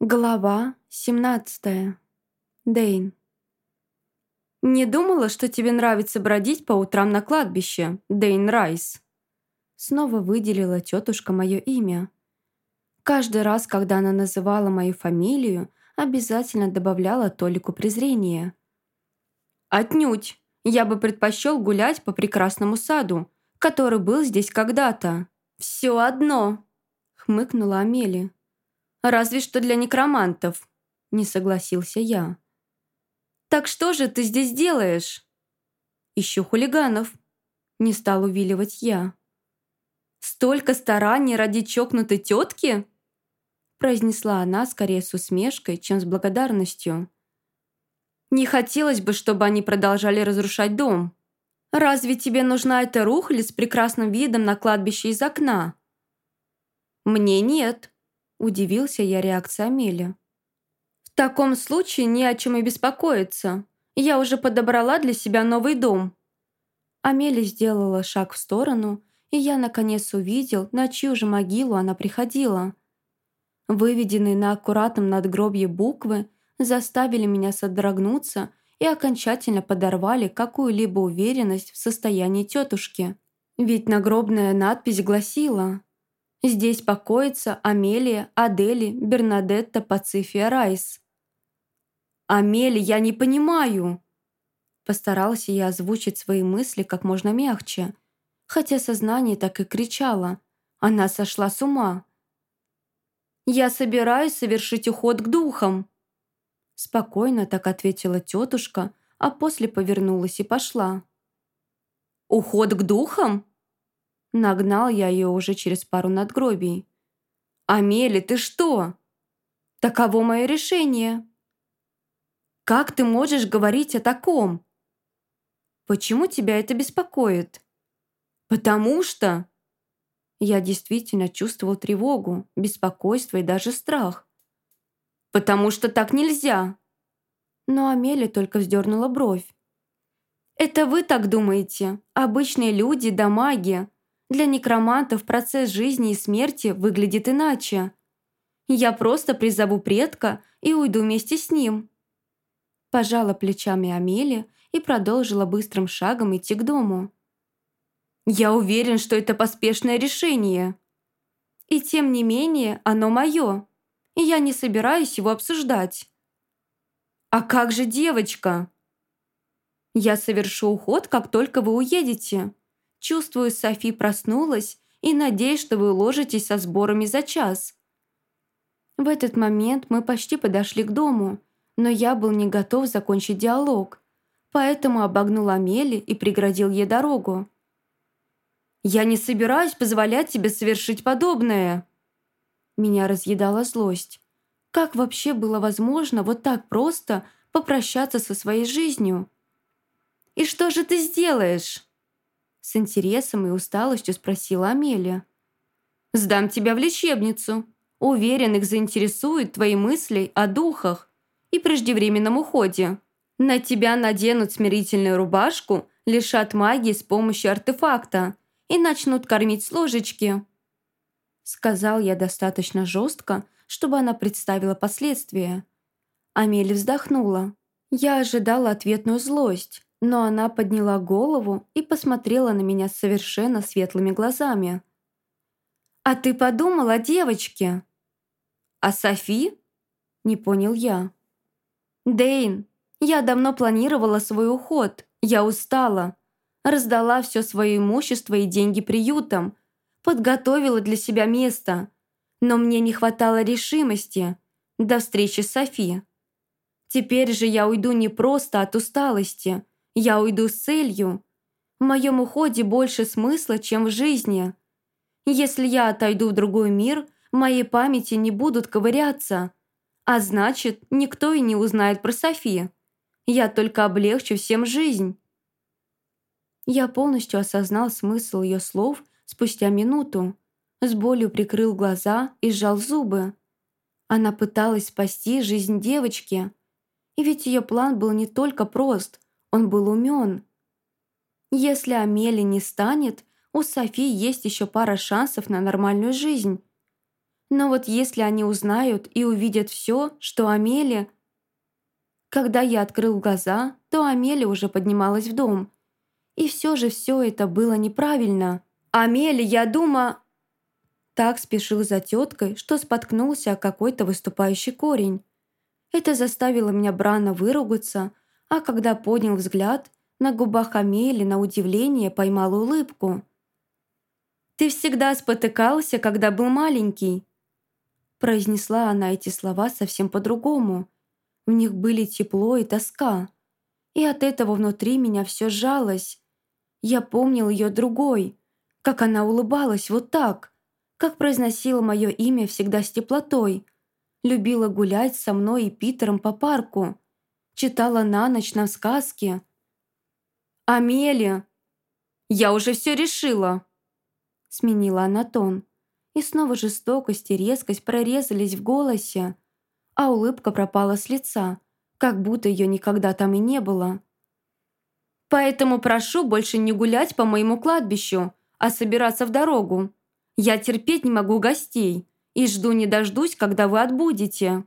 Глава 17. Дейн. «Не думала, что тебе нравится бродить по утрам на кладбище, Дейн Райс?» Снова выделила тетушка мое имя. Каждый раз, когда она называла мою фамилию, обязательно добавляла толику презрения. «Отнюдь! Я бы предпочел гулять по прекрасному саду, который был здесь когда-то. Все одно!» — хмыкнула Амелия. Разве что для некромантов», — не согласился я. «Так что же ты здесь делаешь?» «Ищу хулиганов», — не стал увиливать я. «Столько стараний ради чокнутой тетки?» произнесла она скорее с усмешкой, чем с благодарностью. «Не хотелось бы, чтобы они продолжали разрушать дом. Разве тебе нужна эта рухлядь с прекрасным видом на кладбище из окна?» «Мне нет», Удивился я реакции Амели. «В таком случае не о чем и беспокоиться. Я уже подобрала для себя новый дом». Амели сделала шаг в сторону, и я наконец увидел, на чью же могилу она приходила. Выведенные на аккуратном надгробье буквы заставили меня содрогнуться и окончательно подорвали какую-либо уверенность в состоянии тетушки. Ведь нагробная надпись гласила Здесь покоятся Амелия, Адели, Бернадетта, Пацифия, Райс. «Амели, я не понимаю!» Постарался я озвучить свои мысли как можно мягче, хотя сознание так и кричало. Она сошла с ума. «Я собираюсь совершить уход к духам!» Спокойно так ответила тетушка, а после повернулась и пошла. «Уход к духам?» Нагнал я ее уже через пару надгробий. «Амели, ты что?» «Таково мое решение». «Как ты можешь говорить о таком?» «Почему тебя это беспокоит?» «Потому что...» Я действительно чувствовал тревогу, беспокойство и даже страх. «Потому что так нельзя!» Но Амелия только вздернула бровь. «Это вы так думаете? Обычные люди да маги. Для некромантов процесс жизни и смерти выглядит иначе. Я просто призову предка и уйду вместе с ним». Пожала плечами Амели и продолжила быстрым шагом идти к дому. «Я уверен, что это поспешное решение. И тем не менее оно мое, и я не собираюсь его обсуждать». «А как же девочка?» «Я совершу уход, как только вы уедете. Чувствую, Софи проснулась и надеюсь, что вы уложитесь со сборами за час. В этот момент мы почти подошли к дому, но я был не готов закончить диалог, поэтому обогнул Амели и преградил ей дорогу. «Я не собираюсь позволять тебе совершить подобное!» Меня разъедала злость. Как вообще было возможно вот так просто попрощаться со своей жизнью? «И что же ты сделаешь?» С интересом и усталостью спросила Амелия. «Сдам тебя в лечебницу. Уверен, их заинтересуют твои мысли о духах и преждевременном уходе. На тебя наденут смирительную рубашку, лишат магии с помощью артефакта и начнут кормить с ложечки». Сказал я достаточно жестко, чтобы она представила последствия. Амелия вздохнула. Я ожидала ответную злость, но она подняла голову и посмотрела на меня совершенно светлыми глазами. «А ты подумала о девочке?» «А Софи?» Не понял я. «Дейн, я давно планировала свой уход. Я устала. Раздала все свое имущество и деньги приютам. Подготовила для себя место. Но мне не хватало решимости. До встречи с Софи. Теперь же я уйду не просто от усталости, я уйду с целью. В моем уходе больше смысла, чем в жизни. Если я отойду в другой мир, в моей памяти не будут ковыряться. А значит, никто и не узнает про Софи. Я только облегчу всем жизнь. Я полностью осознал смысл ее слов спустя минуту. С болью прикрыл глаза и сжал зубы. Она пыталась спасти жизнь девочки. И ведь ее план был не только прост – он был умен. Если Амели не станет, у Софи есть еще пара шансов на нормальную жизнь. Но вот если они узнают и увидят все, что Амели... Когда я открыл глаза, то Амели уже поднималась в дом. И все же все это было неправильно. «Амели, я дума...» Так спешил за теткой, что споткнулся о какой-то выступающий корень. Это заставило меня брано выругаться, а когда поднял взгляд, на губах Амели на удивление поймал улыбку. «Ты всегда спотыкался, когда был маленький», Произнесла она эти слова совсем по-другому. В них были тепло и тоска. И от этого внутри меня все сжалось. Я помнил ее другой, как она улыбалась вот так, как произносила мое имя всегда с теплотой, любила гулять со мной и Питером по парку, читала на ночь нам сказки. «Амелия! Я уже все решила!» Сменила она тон. И снова жестокость и резкость прорезались в голосе, а улыбка пропала с лица, как будто ее никогда там и не было. «Поэтому прошу больше не гулять по моему кладбищу, а собираться в дорогу. Я терпеть не могу гостей и жду не дождусь, когда вы отбудете».